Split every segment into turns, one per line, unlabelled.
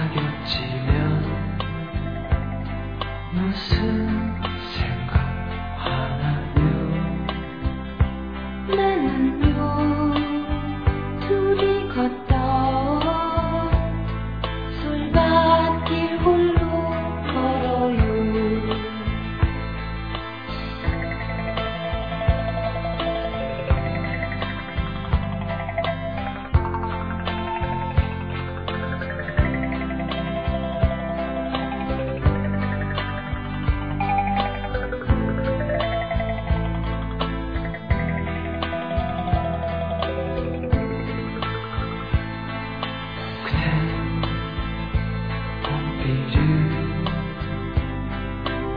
사귀었지만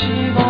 希望